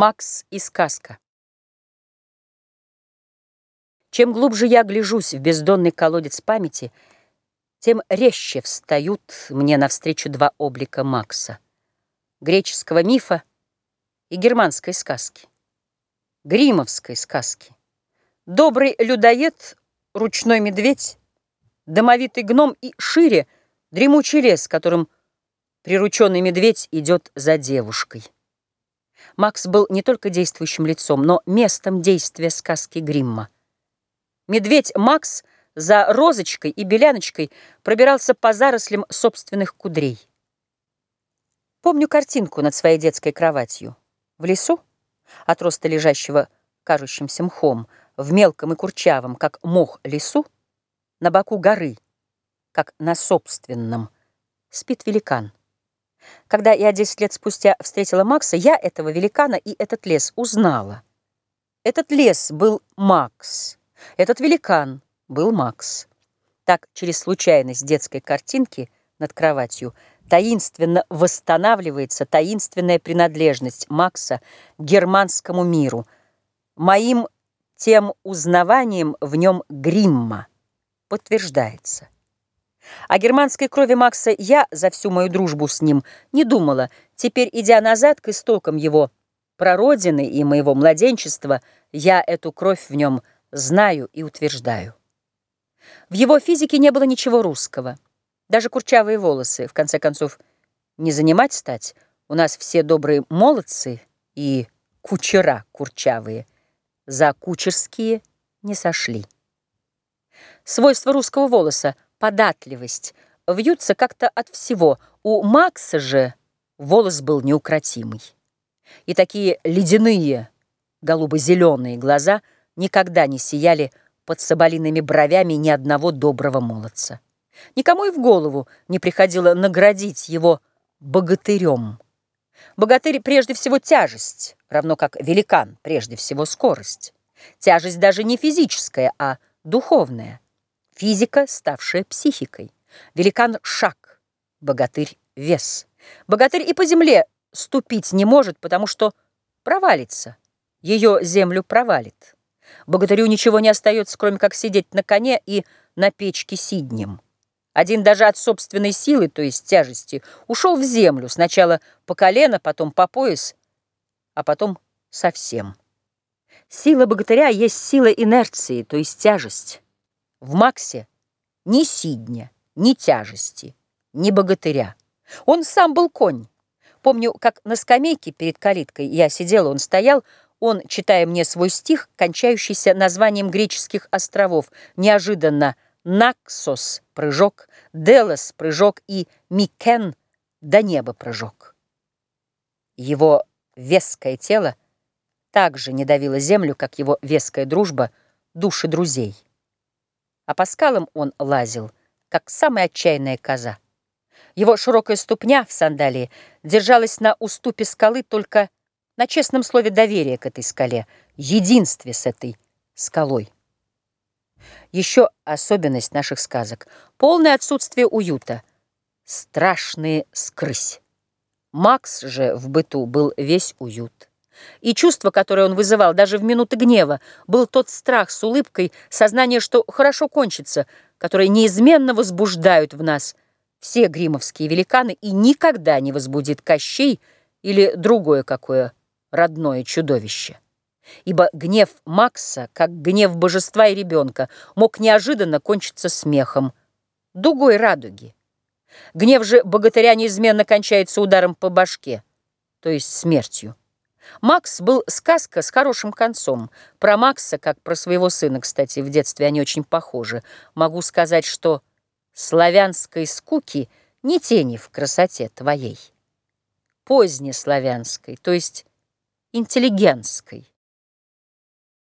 Макс и сказка. Чем глубже я гляжусь в бездонный колодец памяти, тем резче встают мне навстречу два облика Макса. Греческого мифа и германской сказки. Гримовской сказки. Добрый людоед, ручной медведь, домовитый гном и шире дремучий лес, которым прирученный медведь идет за девушкой. Макс был не только действующим лицом, но местом действия сказки Гримма. Медведь Макс за розочкой и беляночкой пробирался по зарослям собственных кудрей. Помню картинку над своей детской кроватью. В лесу, от роста лежащего кажущимся мхом, в мелком и курчавом, как мох лесу, на боку горы, как на собственном, спит великан. Когда я 10 лет спустя встретила Макса, я этого великана и этот лес узнала. Этот лес был Макс, этот великан был Макс. Так, через случайность детской картинки над кроватью таинственно восстанавливается таинственная принадлежность Макса к германскому миру, моим тем узнаванием в нем Гримма подтверждается. О германской крови Макса я за всю мою дружбу с ним не думала. Теперь, идя назад к истокам его прародины и моего младенчества, я эту кровь в нем знаю и утверждаю. В его физике не было ничего русского. Даже курчавые волосы, в конце концов, не занимать стать. У нас все добрые молодцы и кучера курчавые. За кучерские не сошли. Свойство русского волоса — податливость, вьются как-то от всего. У Макса же волос был неукротимый. И такие ледяные, голубо-зеленые глаза никогда не сияли под соболиными бровями ни одного доброго молодца. Никому и в голову не приходило наградить его богатырем. Богатырь прежде всего тяжесть, равно как великан прежде всего скорость. Тяжесть даже не физическая, а духовная. Физика, ставшая психикой. Великан — шаг, богатырь — вес. Богатырь и по земле ступить не может, потому что провалится. Ее землю провалит. Богатырю ничего не остается, кроме как сидеть на коне и на печке сиднем. Один даже от собственной силы, то есть тяжести, ушел в землю, сначала по колено, потом по пояс, а потом совсем. Сила богатыря есть сила инерции, то есть тяжесть. В Максе ни сидня, ни тяжести, ни богатыря. Он сам был конь. Помню, как на скамейке перед калиткой я сидела, он стоял, он, читая мне свой стих, кончающийся названием греческих островов, неожиданно «Наксос» — прыжок, «Делос» — прыжок и «Микен» — до неба прыжок. Его веское тело также не давило землю, как его веская дружба души друзей а по скалам он лазил, как самая отчаянная коза. Его широкая ступня в сандалии держалась на уступе скалы только на честном слове доверия к этой скале, единстве с этой скалой. Еще особенность наших сказок — полное отсутствие уюта, страшные скрысь. Макс же в быту был весь уют. И чувство, которое он вызывал даже в минуты гнева, был тот страх с улыбкой, сознание, что хорошо кончится, которые неизменно возбуждают в нас все гримовские великаны и никогда не возбудит Кощей или другое какое родное чудовище. Ибо гнев Макса, как гнев божества и ребенка, мог неожиданно кончиться смехом, дугой радуги. Гнев же богатыря неизменно кончается ударом по башке, то есть смертью. Макс был сказка с хорошим концом. Про Макса, как про своего сына, кстати, в детстве они очень похожи. Могу сказать, что славянской скуки не тени в красоте твоей. Позднеславянской, то есть интеллигентской.